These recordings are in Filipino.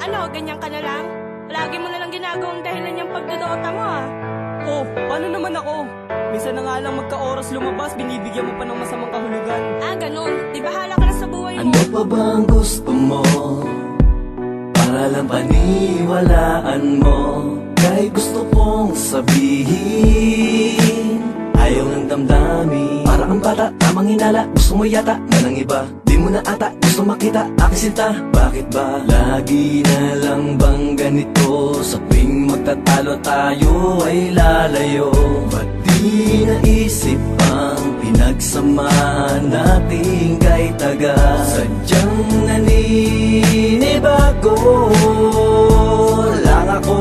Ano, ganyan ka na lang? Lagi mo na lang ginagawang dahilan yung pagdodota mo ah. Oh, paano naman ako? Minsan na nga lang magka-oras lumabas, binibigyan mo pa ng masamang kahulugan. Ah, ganun. Di bahala ka na sa buhay mo. Ano pa ba ang gusto mo? Para lang paniwalaan mo Kahit gusto kong sabihin Ayaw ng damdamin Para kang bata, tamang hinala Gusto mo yata na ng iba Di mo na ata gusto makita aking sinta Bakit ba? Lagi na lang bang ganito? Sa tuwing magtatalo tayo ay lalayo. Ba't di naisip ang pinagsamahan natin kay taga Sadyang naninibago lang ako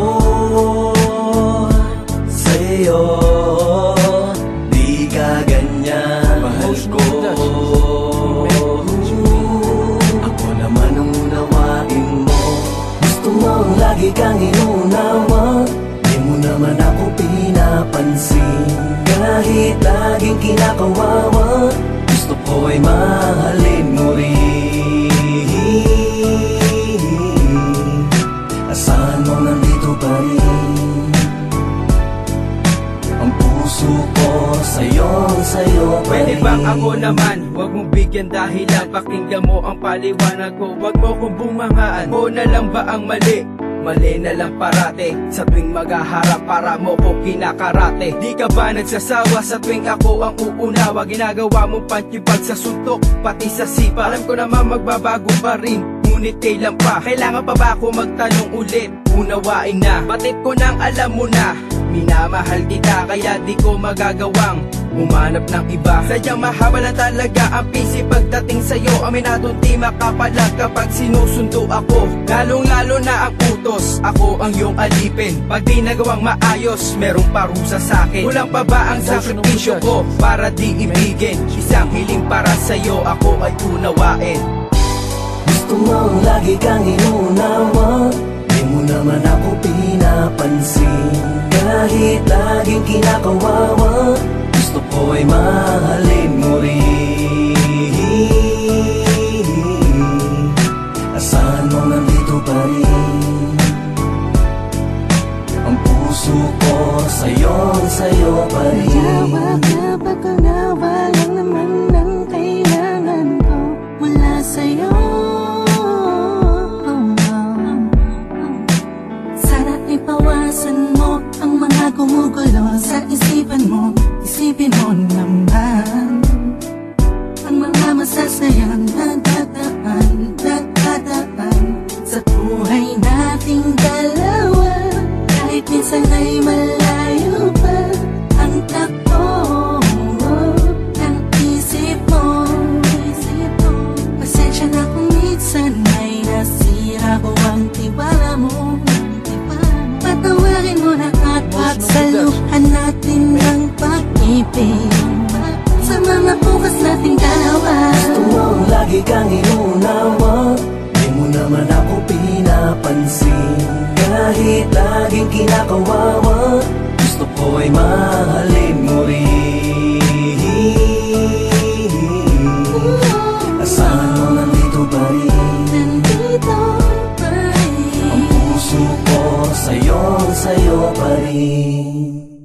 sa'yo. Di ka laging kinakawawa Gusto ko ay mahalin mo rin. Asahan mo nandito pa rin? Ang puso ko sa'yo, sa'yo pa Pwede bang ako naman? Huwag mong bigyan dahilan. Pakinggan mo ang paliwanag ko. Huwag mo kong bumangaan Mo na lang ba ang mali? Mali na lang parate. Sa tuwing maghaharap para mo ko kinakarate. Di ka ba nagsasawa? Sa tuwing ako ang uunawa Ginagawa mo pantibag sa suntok Pati sa sipa. Alam ko naman magbabago pa rin Ngunit kailan pa? Kailangan pa ba ako magtanong ulit? Unawain na. Batit ko nang alam mo na Minamahal kita kaya di ko magagawang Umanap ng iba. Sadyang mahaba na talaga ang PC Pagdating sa'yo. Aminadong di makapalag kapag sinusundo ako. Lalong lalo na ang utos. Ako ang iyong alipin. Pag di nagawang maayos Merong parusa sa'kin. Kulang pa ba ang sakripisyo ko Para di ibigin? Isang hiling para sa'yo Ako ay unawain. Gusto mong lagi kang inunawa. Di mo naman ako pinapansin. Kahit laging kinakawawa Ay mahalin mo rin Asahan mo nandito pa rin? Ang puso ko sa'yo, sa'yo pa rin. Jawab na pagkanawa lang naman ang kailangan ko. Mula sa'yo. Sana ipawasan mo ang mga gumugulo sa isipan masasayang nadadaan, dadadaan Sa buhay nating dalawa Kahit minsan ay malayo pa Ang takbo ng isip mo Pasensya na kung minsan ay nasira ko ang tiwala mo. Patawarin mo na at natin Pag-ibig ang inunawa Di mo naman ako pinapansin. Kahit laging kinakawawa Gusto ko ay mahalin mo rin. Asahan mo nandito ba rin. Nandito pa rin. Ang puso ko sa'yo, sa'yo pa rin.